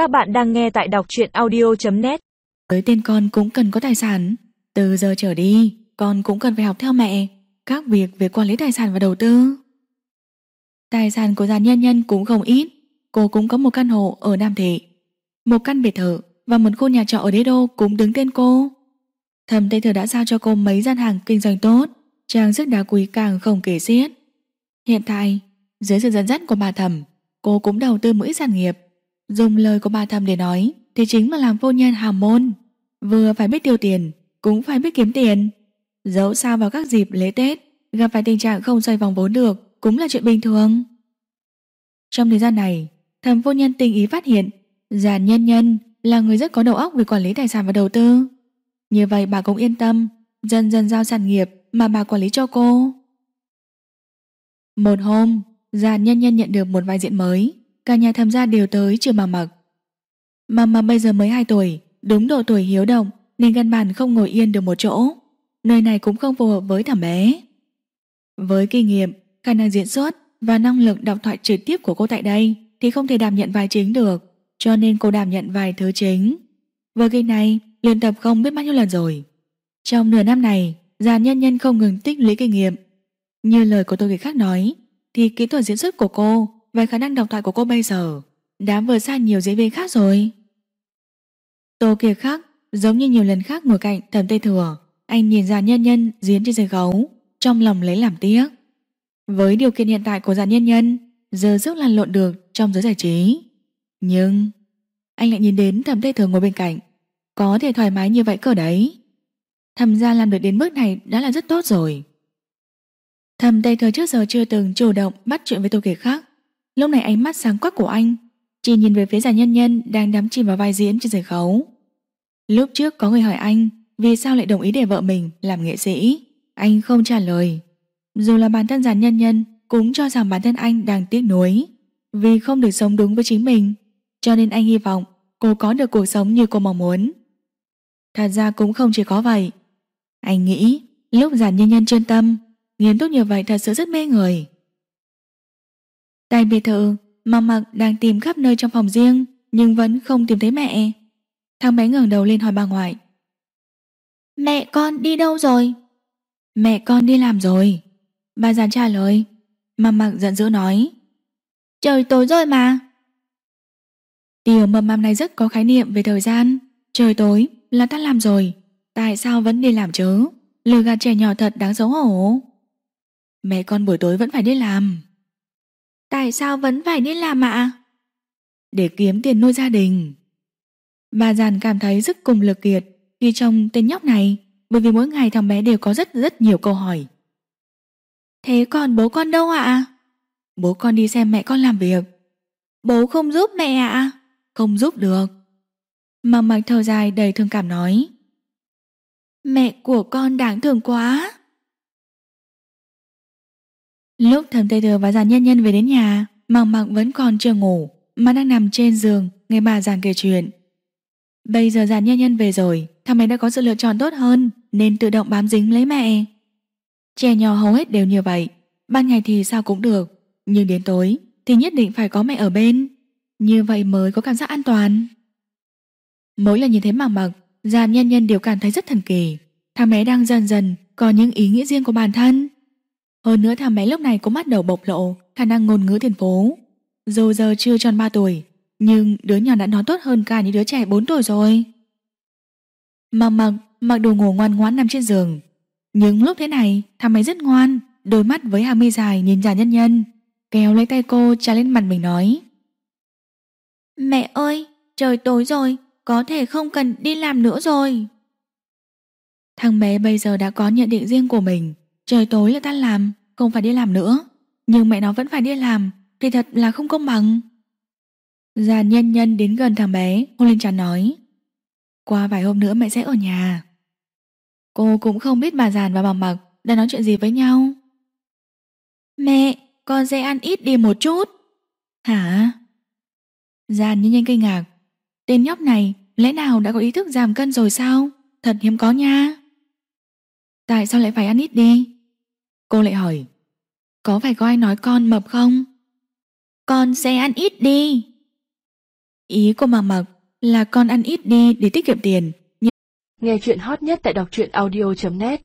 Các bạn đang nghe tại đọc truyện audio.net Với tên con cũng cần có tài sản. Từ giờ trở đi, Con cũng cần phải học theo mẹ. Các việc về quản lý tài sản và đầu tư. Tài sản của già nhân nhân cũng không ít. Cô cũng có một căn hộ ở Nam Thị Một căn biệt thự Và một khu nhà trọ ở đế đô cũng đứng tên cô. Thầm Tây Thừa đã giao cho cô mấy gian hàng kinh doanh tốt, Trang sức đá quý càng không kể xiết. Hiện tại, Dưới sự dẫn dắt của bà thầm Cô cũng đầu tư mỗi sản nghiệp. Dùng lời của bà thầm để nói, Thì chính là làm vô nhân hàm môn. Vừa phải biết tiêu tiền, Cũng phải biết kiếm tiền. Dẫu sao vào các dịp lễ Tết, Gặp phải tình trạng không xoay vòng vốn được Cũng là chuyện bình thường. Trong thời gian này, Thầm vô nhân tình ý phát hiện Giàn nhân nhân là người rất có đầu óc Về quản lý tài sản và đầu tư. Như vậy bà cũng yên tâm, Dần dần giao sản nghiệp mà bà quản lý cho cô. Một hôm Giàn nhân nhân nhận được một vai diễn mới. Cả nhà tham gia đều tới chưa mà mặc. Mà mà bây giờ mới 2 tuổi, Đúng độ tuổi hiếu động, Nên căn bản không ngồi yên được một chỗ. Nơi này cũng không phù hợp với thằng bé. Với kinh nghiệm, Khả năng diễn xuất Và năng lực đọc thoại trực tiếp của cô tại đây Thì không thể đảm nhận vai chính được, Cho nên cô đảm nhận vài thứ chính. Với kỳ này, luyện tập không biết bao nhiêu lần rồi. Trong nửa năm này, Già nhân nhân không ngừng tích lũy kinh nghiệm. Như lời của tôi người khác nói, Thì kỹ thuật diễn xuất của cô về khả năng độc thoại của cô bây giờ Đã vượt xa nhiều diễn viên khác rồi. Tô Kiệt khác, Giống như nhiều lần khác ngồi cạnh thẩm tây thừa. Anh nhìn già nhân nhân diễn trên sân khấu, Trong lòng lấy làm tiếc. Với điều kiện hiện tại của già nhân nhân, Giờ sức lăn lộn được trong giới giải trí. Nhưng Anh lại nhìn đến thẩm tây thừa ngồi bên cạnh, Có thể thoải mái như vậy cơ đấy. Thầm ra làm được đến mức này đã là rất tốt rồi. Thầm tây thừa trước giờ chưa từng chủ động bắt chuyện với Tô Kiệt khác. Lúc này ánh mắt sáng quắc của anh, Chỉ nhìn về phía giả nhân nhân Đang đắm chìm vào vai diễn trên sân khấu. Lúc trước có người hỏi anh, Vì sao lại đồng ý để vợ mình làm nghệ sĩ? Anh không trả lời. Dù là bản thân giả nhân nhân Cũng cho rằng bản thân anh đang tiếc nuối, Vì không được sống đúng với chính mình, Cho nên anh hy vọng cô có được cuộc sống như cô mong muốn. Thật ra cũng không chỉ có vậy. Anh nghĩ lúc giả nhân nhân chuyên tâm Nghiêm túc như vậy thật sự rất mê người. Tại biệt thự Mama mặc đang tìm khắp nơi trong phòng riêng Nhưng vẫn không tìm thấy mẹ. Thằng bé ngẩng đầu lên hỏi bà ngoại. Mẹ con đi đâu rồi? Mẹ con đi làm rồi. Bà già trả lời. Mama mặc giận dữ nói. Trời tối rồi mà. Tiểu mầm mầm này rất có khái niệm về thời gian. Trời tối là ta làm rồi. Tại sao vẫn đi làm chứ? Lừa gạt trẻ nhỏ thật đáng xấu hổ. Mẹ con buổi tối vẫn phải đi làm Tại sao vẫn phải đi làm ạ? Để kiếm tiền nuôi gia đình. Bà giàn cảm thấy rất cùng lực kiệt Khi trong tên nhóc này Bởi vì mỗi ngày thằng bé đều có rất rất nhiều câu hỏi. Thế còn bố con đâu ạ? Bố con đi xem mẹ con làm việc. Bố không giúp mẹ ạ? Không giúp được. Mama mạch thở dài đầy thương cảm nói. Mẹ của con đáng thương quá Lúc thầm tây thừa và giàn nhân nhân về đến nhà Mằng mặc vẫn còn chưa ngủ, Mà đang nằm trên giường, Nghe bà giàn kể chuyện. Bây giờ giàn nhân nhân về rồi, Thằng mày đã có sự lựa chọn tốt hơn, Nên tự động bám dính lấy mẹ. Trẻ nhỏ hầu hết đều như vậy, Ban ngày thì sao cũng được, Nhưng đến tối thì nhất định phải có mẹ ở bên. Như vậy mới có cảm giác an toàn. Mỗi lần nhìn thấy mảng mặc Giàn nhân nhân đều cảm thấy rất thần kỳ. Thằng bé đang dần dần có những ý nghĩa riêng của bản thân. Hơn nữa thằng bé lúc này cũng bắt đầu bộc lộ Khả năng ngôn ngữ thiên phố Dù giờ chưa tròn 3 tuổi Nhưng đứa nhỏ đã nói tốt hơn cả những đứa trẻ 4 tuổi rồi. Mặc mặc mặc đồ ngủ ngoan ngoãn nằm trên giường. Nhưng lúc thế này Thằng bé rất ngoan Đôi mắt với hàng mi dài nhìn già nhân nhân Kéo lấy tay cô trà lên mặt mình nói. Mẹ ơi Trời tối rồi có thể không cần đi làm nữa rồi. Thằng bé bây giờ đã có nhận định riêng của mình, trời tối là tan làm, không phải đi làm nữa. Nhưng mẹ nó vẫn phải đi làm, thì thật là không công bằng. Già nhân nhân đến gần thằng bé, hôn lên chán nói. Qua vài hôm nữa mẹ sẽ ở nhà. Cô cũng không biết bà giàn và bà mặc đã nói chuyện gì với nhau. Mẹ, con sẽ ăn ít đi một chút. Hả? Giàn nhân nhân kinh ngạc. Tên nhóc này Lẽ nào đã có ý thức giảm cân rồi sao Thật hiếm có nha Tại sao lại phải ăn ít đi Cô lại hỏi, Có phải có ai nói con mập không Con sẽ ăn ít đi Ý của mà mặc là con ăn ít đi để tiết kiệm tiền. Nghe chuyện hot nhất tại đọc truyện audio.net